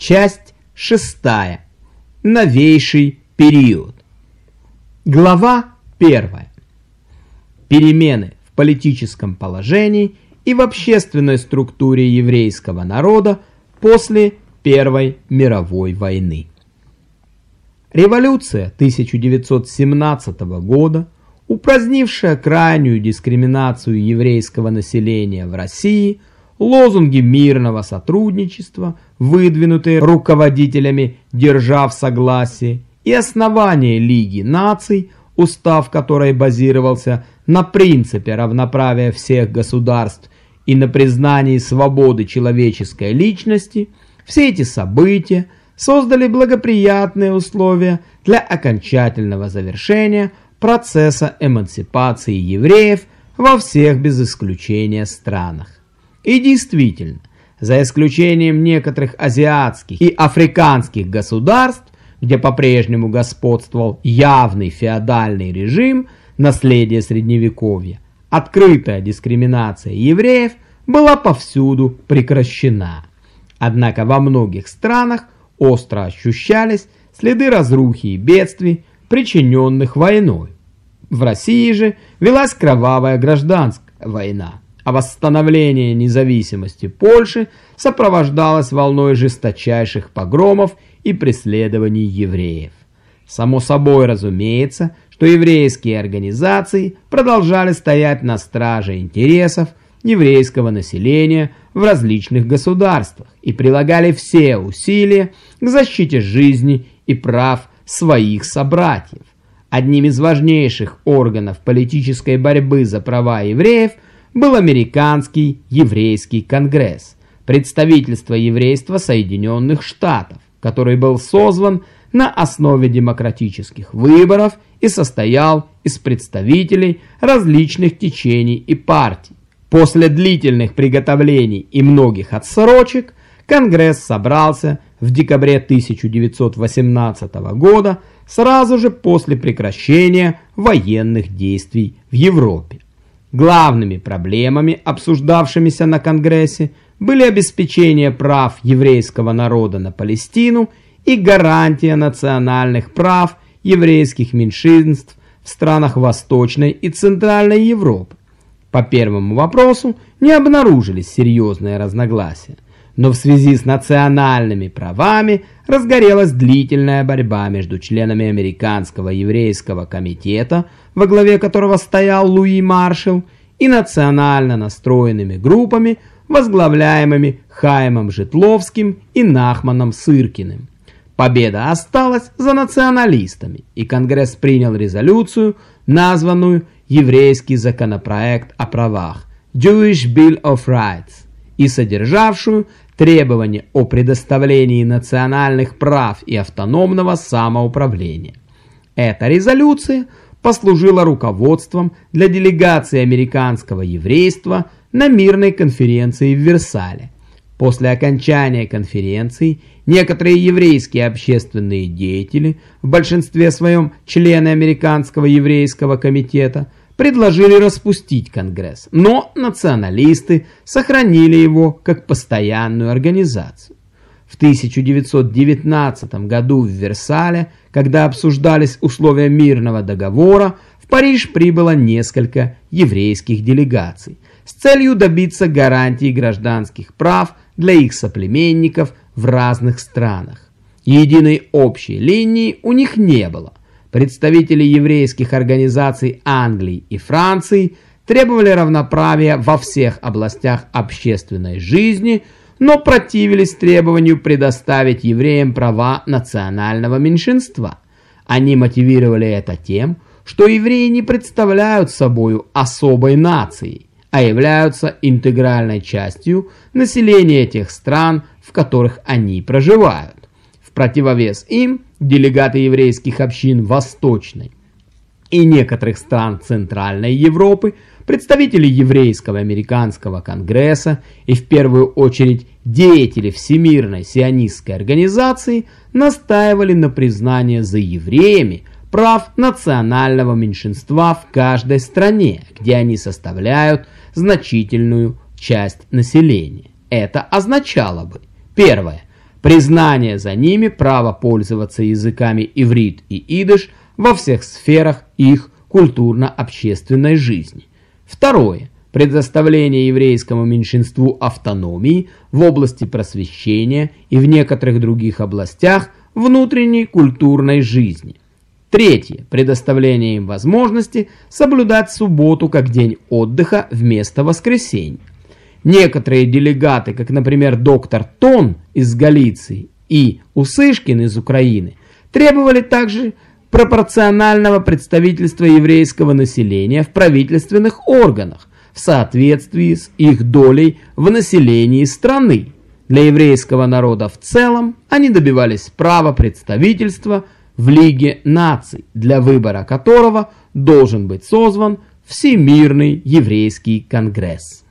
Часть шестая. Новейший период. Глава первая. Перемены в политическом положении и в общественной структуре еврейского народа после Первой мировой войны. Революция 1917 года, упразднившая крайнюю дискриминацию еврейского населения в России, лозунги мирного сотрудничества, выдвинутые руководителями держав согласие, и основание Лиги наций, устав которой базировался на принципе равноправия всех государств и на признании свободы человеческой личности, все эти события создали благоприятные условия для окончательного завершения процесса эмансипации евреев во всех без исключения странах. И действительно, за исключением некоторых азиатских и африканских государств, где по-прежнему господствовал явный феодальный режим, наследие Средневековья, открытая дискриминация евреев была повсюду прекращена. Однако во многих странах остро ощущались следы разрухи и бедствий, причиненных войной. В России же велась кровавая гражданская война, а восстановление независимости Польши сопровождалось волной жесточайших погромов и преследований евреев. Само собой разумеется, что еврейские организации продолжали стоять на страже интересов еврейского населения в различных государствах и прилагали все усилия к защите жизни и прав своих собратьев. Одним из важнейших органов политической борьбы за права евреев был Американский еврейский конгресс, представительство еврейства Соединенных Штатов, который был созван на основе демократических выборов и состоял из представителей различных течений и партий. После длительных приготовлений и многих отсрочек Конгресс собрался в декабре 1918 года, сразу же после прекращения военных действий в Европе. Главными проблемами, обсуждавшимися на Конгрессе, были обеспечение прав еврейского народа на Палестину и гарантия национальных прав еврейских меньшинств в странах Восточной и Центральной Европы. По первому вопросу не обнаружились серьезные разногласия, но в связи с национальными правами разгорелась длительная борьба между членами Американского еврейского комитета, во главе которого стоял Луи Маршалл, и национально настроенными группами, возглавляемыми Хаймом Житловским и Нахманом Сыркиным. Победа осталась за националистами, и Конгресс принял резолюцию, названную «Еврейский законопроект о правах» Jewish Bill of Rights и содержавшую требования о предоставлении национальных прав и автономного самоуправления. Эта резолюция послужила руководством для делегации американского еврейства на мирной конференции в Версале. После окончания конференции некоторые еврейские общественные деятели, в большинстве своем члены Американского еврейского комитета, предложили распустить Конгресс, но националисты сохранили его как постоянную организацию. В 1919 году в Версале, когда обсуждались условия мирного договора, в Париж прибыло несколько еврейских делегаций с целью добиться гарантии гражданских прав для их соплеменников в разных странах. Единой общей линии у них не было. Представители еврейских организаций Англии и Франции требовали равноправия во всех областях общественной жизни, но противились требованию предоставить евреям права национального меньшинства. Они мотивировали это тем, что евреи не представляют собою особой нацией, а являются интегральной частью населения тех стран, в которых они проживают. Противовес им делегаты еврейских общин Восточной и некоторых стран Центральной Европы, представители Еврейского американского конгресса и в первую очередь деятели Всемирной сионистской организации настаивали на признании за евреями прав национального меньшинства в каждой стране, где они составляют значительную часть населения. Это означало бы, первое, признание за ними права пользоваться языками иврит и идыш во всех сферах их культурно-общественной жизни. Второе. Предоставление еврейскому меньшинству автономии в области просвещения и в некоторых других областях внутренней культурной жизни. Третье. Предоставление им возможности соблюдать субботу как день отдыха вместо воскресенья. Некоторые делегаты, как, например, доктор Тон из Галиции и Усышкин из Украины, требовали также пропорционального представительства еврейского населения в правительственных органах в соответствии с их долей в населении страны. Для еврейского народа в целом они добивались права представительства в Лиге наций, для выбора которого должен быть созван Всемирный еврейский конгресс.